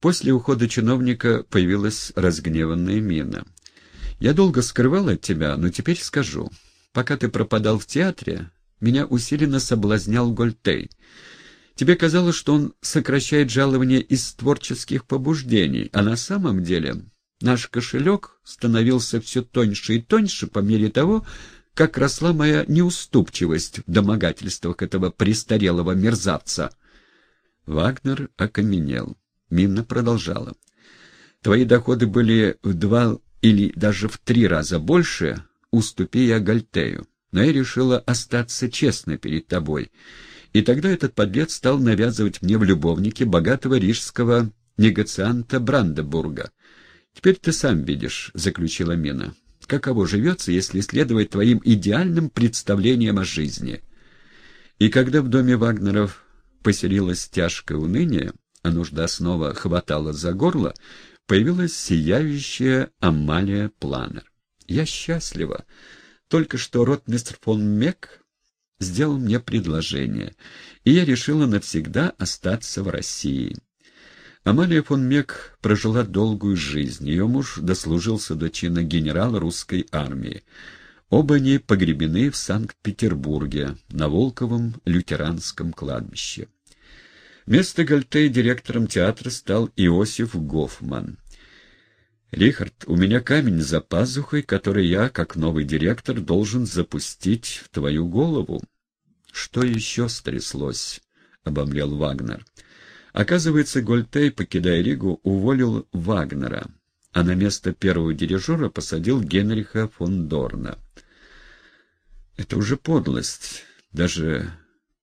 После ухода чиновника появилась разгневанная мина. «Я долго скрывал от тебя, но теперь скажу. Пока ты пропадал в театре, меня усиленно соблазнял Гольтей. Тебе казалось, что он сокращает жалование из творческих побуждений, а на самом деле наш кошелек становился все тоньше и тоньше по мере того, как росла моя неуступчивость в домогательствах этого престарелого мерзавца. Вагнер окаменел. Минна продолжала. «Твои доходы были в два или даже в три раза больше, уступи я Гальтею. Но я решила остаться честной перед тобой. И тогда этот подлец стал навязывать мне в любовнике богатого рижского негацианта Брандебурга. «Теперь ты сам видишь», — заключила Мина, — «каково живется, если следовать твоим идеальным представлениям о жизни». И когда в доме Вагнеров поселилось тяжкое уныние, а нужда снова хватала за горло, появилась сияющая Амалия Планер. «Я счастлива. Только что ротмистр фон Мек сделал мне предложение, и я решила навсегда остаться в России». Амалия фон Мек прожила долгую жизнь. Ее муж дослужился до чина генерала русской армии. Оба они погребены в Санкт-Петербурге, на Волковом лютеранском кладбище. Вместо Гальтей директором театра стал Иосиф Гофман. «Рихард, у меня камень за пазухой, который я, как новый директор, должен запустить в твою голову». «Что еще стряслось?» — обомлел Вагнер. Оказывается, Гольтей, покидая Ригу, уволил Вагнера, а на место первого дирижера посадил Генриха фон Дорна. «Это уже подлость. Даже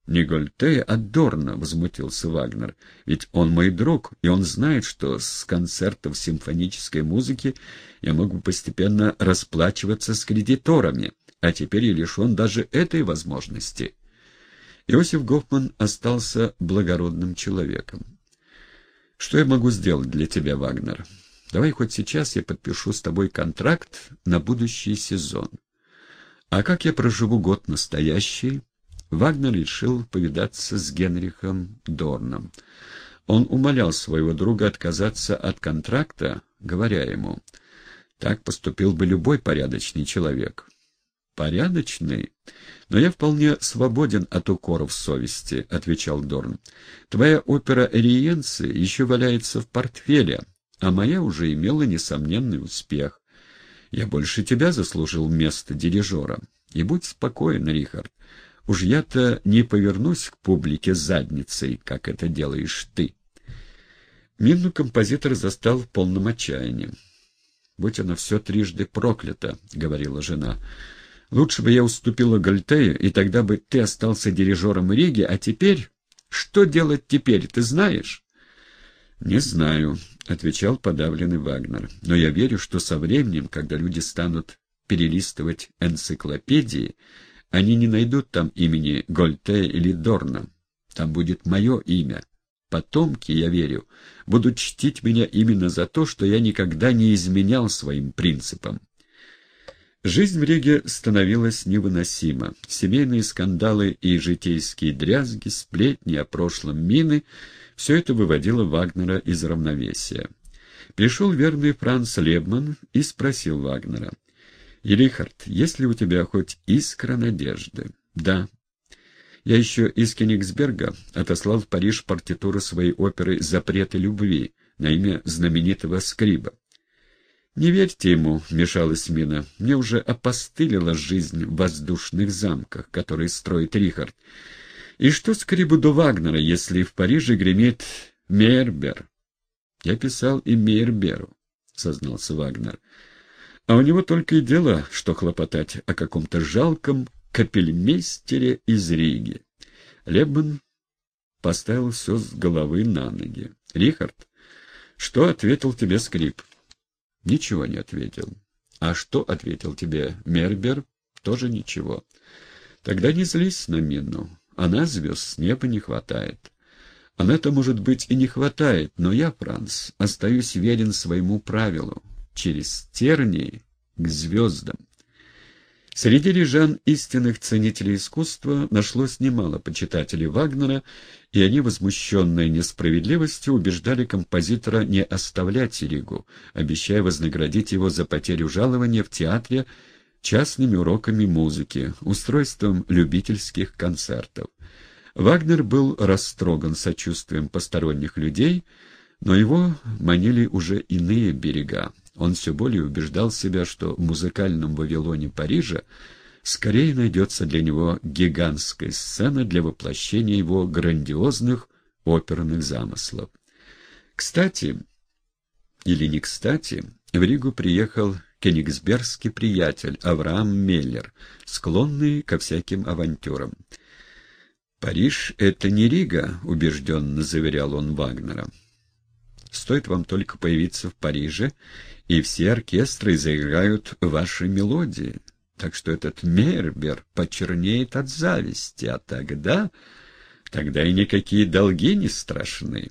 «Не Гольтея, а Дорна», — возмутился Вагнер. «Ведь он мой друг, и он знает, что с концертов симфонической музыки я могу постепенно расплачиваться с кредиторами, а теперь я лишен даже этой возможности». Иосиф Гофман остался благородным человеком. «Что я могу сделать для тебя, Вагнер? Давай хоть сейчас я подпишу с тобой контракт на будущий сезон. А как я проживу год настоящий?» Вагнер решил повидаться с Генрихом Дорном. Он умолял своего друга отказаться от контракта, говоря ему, «Так поступил бы любой порядочный человек». «Порядочный? Но я вполне свободен от укоров совести», — отвечал Дорн. «Твоя опера «Риенцы» еще валяется в портфеле, а моя уже имела несомненный успех. Я больше тебя заслужил место дирижера. И будь спокоен, Рихард. Уж я-то не повернусь к публике задницей, как это делаешь ты. Минну композитор застал в полном отчаянии. «Будь она все трижды проклята», — говорила жена. «Лучше бы я уступила Гальтею, и тогда бы ты остался дирижером Риги, а теперь... Что делать теперь, ты знаешь?» «Не знаю», — отвечал подавленный Вагнер. «Но я верю, что со временем, когда люди станут перелистывать энциклопедии, они не найдут там имени Гольте или Дорна. Там будет мое имя. Потомки, я верю, будут чтить меня именно за то, что я никогда не изменял своим принципам. Жизнь в Риге становилась невыносима. Семейные скандалы и житейские дрязги, сплетни о прошлом мины — все это выводило Вагнера из равновесия. Пришел верный Франц Лебман и спросил Вагнера — и, Рихард, есть ли у тебя хоть искра надежды? Да. Я еще из Кенигсберга отослал в Париж партитуру своей оперы «Запреты любви» на имя знаменитого Скриба. «Не верьте ему», — вмешалась Мина. «Мне уже опостылила жизнь в воздушных замках, которые строит Рихард. И что Скрибу до Вагнера, если в Париже гремит Мейербер?» «Я писал и Мейерберу», — сознался Вагнер. А у него только и дело, что хлопотать о каком-то жалком капельмейстере из Риги. Лебман поставил все с головы на ноги. «Рихард, что ответил тебе скрип?» «Ничего не ответил». «А что ответил тебе Мербер?» «Тоже ничего». «Тогда не злись на Мину. Она звезд с неба не хватает». Она-то, может быть, и не хватает, но я, Франц, остаюсь верен своему правилу через тернии к звездам. Среди рижан истинных ценителей искусства нашлось немало почитателей Вагнера, и они, возмущенные несправедливостью, убеждали композитора не оставлять Ригу, обещая вознаградить его за потерю жалования в театре частными уроками музыки, устройством любительских концертов. Вагнер был растроган сочувствием посторонних людей, но его манили уже иные берега. Он все более убеждал себя, что в музыкальном Вавилоне Парижа скорее найдется для него гигантская сцена для воплощения его грандиозных оперных замыслов. Кстати, или не кстати, в Ригу приехал кенигсбергский приятель Авраам Меллер, склонный ко всяким авантюрам. «Париж — это не Рига», — убежденно заверял он Вагнера. «Стоит вам только появиться в Париже, и все оркестры заиграют ваши мелодии. Так что этот Мейербер почернеет от зависти, а тогда... Тогда и никакие долги не страшны.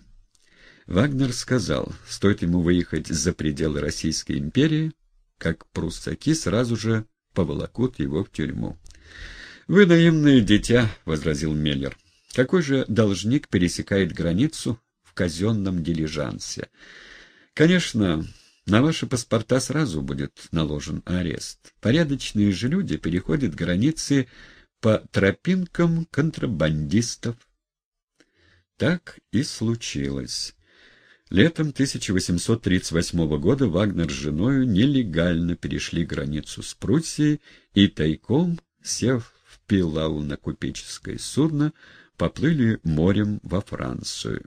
Вагнер сказал, стоит ему выехать за пределы Российской империи, как пруссаки сразу же поволокут его в тюрьму. «Вы наивное дитя», — возразил Меллер. «Какой же должник пересекает границу в казенном дилижансе? Конечно, на ваши паспорта сразу будет наложен арест. Порядочные же люди переходят границы по тропинкам контрабандистов. Так и случилось. Летом 1838 года Вагнер с женою нелегально перешли границу с Пруссией и тайком, сев в Пилау на купеческое судно, поплыли морем во Францию.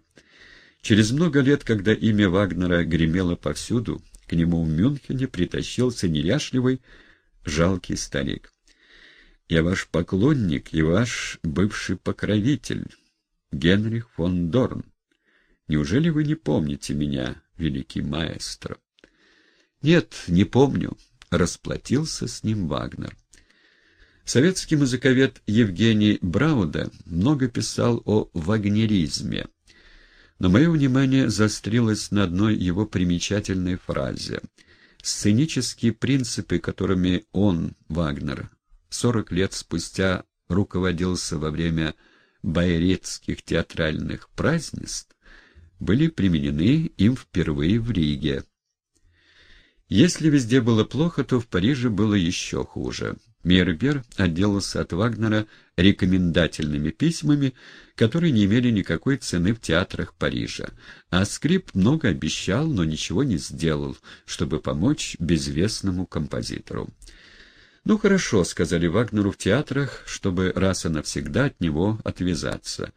Через много лет, когда имя Вагнера гремело повсюду, к нему в Мюнхене притащился неряшливый, жалкий старик. «Я ваш поклонник и ваш бывший покровитель, Генрих фон Дорн. Неужели вы не помните меня, великий маэстро?» «Нет, не помню», — расплатился с ним Вагнер. Советский музыковед Евгений Брауда много писал о вагнеризме — но мое внимание заострилось на одной его примечательной фразе. Сценические принципы, которыми он, Вагнер, сорок лет спустя руководился во время байрецких театральных празднеств, были применены им впервые в Риге. Если везде было плохо, то в Париже было еще хуже. Мейербер отделался от Вагнера рекомендательными письмами, которые не имели никакой цены в театрах Парижа. А Скрип много обещал, но ничего не сделал, чтобы помочь безвестному композитору. «Ну хорошо», — сказали Вагнеру в театрах, чтобы раз и навсегда от него отвязаться.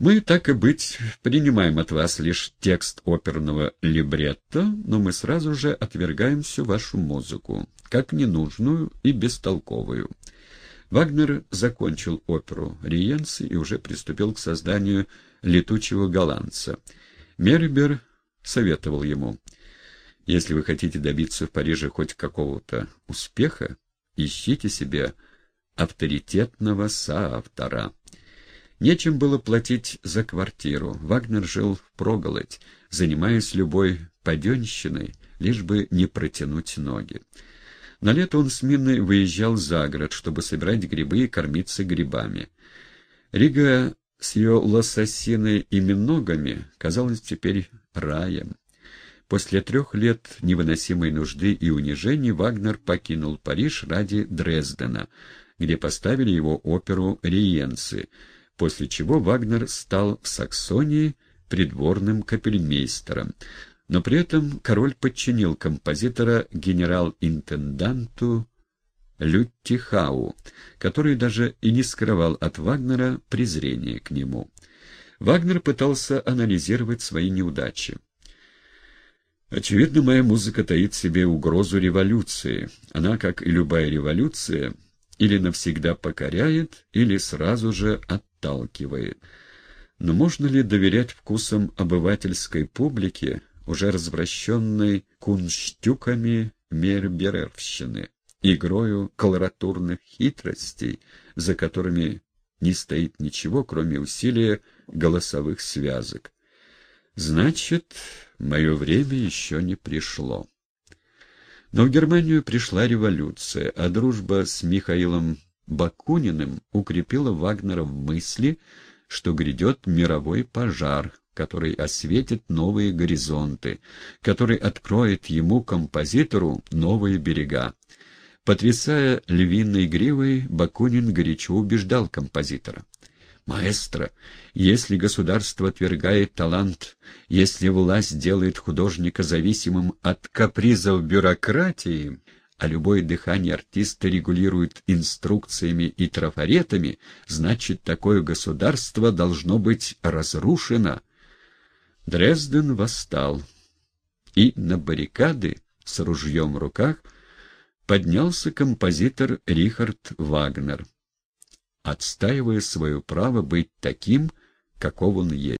Мы, так и быть, принимаем от вас лишь текст оперного либретто, но мы сразу же отвергаем всю вашу музыку, как ненужную и бестолковую. Вагнер закончил оперу «Риенцы» и уже приступил к созданию «Летучего голландца». Мербер советовал ему, «Если вы хотите добиться в Париже хоть какого-то успеха, ищите себе авторитетного соавтора». Нечем было платить за квартиру. Вагнер жил в проголодь, занимаясь любой паденщиной, лишь бы не протянуть ноги. На лето он с Минной выезжал за город, чтобы собирать грибы и кормиться грибами. Рига с ее лососиной и миногами казалась теперь раем. После трех лет невыносимой нужды и унижений Вагнер покинул Париж ради Дрездена, где поставили его оперу «Риенцы», после чего Вагнер стал в Саксонии придворным капельмейстером, но при этом король подчинил композитора генерал-интенданту Люттихау, который даже и не скрывал от Вагнера презрения к нему. Вагнер пытался анализировать свои неудачи. Очевидно, моя музыка таит в себе угрозу революции. Она, как и любая революция, или навсегда покоряет, или сразу же отталкивает. Но можно ли доверять вкусам обывательской публики, уже развращенной кунштюками мерберевщины, игрою колоратурных хитростей, за которыми не стоит ничего, кроме усилия голосовых связок? Значит, мое время еще не пришло. Но в Германию пришла революция, а дружба с Михаилом Бакуниным укрепила Вагнера в мысли, что грядет мировой пожар, который осветит новые горизонты, который откроет ему, композитору, новые берега. Потрясая львиной гривой, Бакунин горячо убеждал композитора. «Маэстро, если государство отвергает талант, если власть делает художника зависимым от капризов бюрократии, а любое дыхание артиста регулирует инструкциями и трафаретами, значит, такое государство должно быть разрушено». Дрезден восстал, и на баррикады с ружьем в руках поднялся композитор Рихард Вагнер, отстаивая свое право быть таким, каков он есть.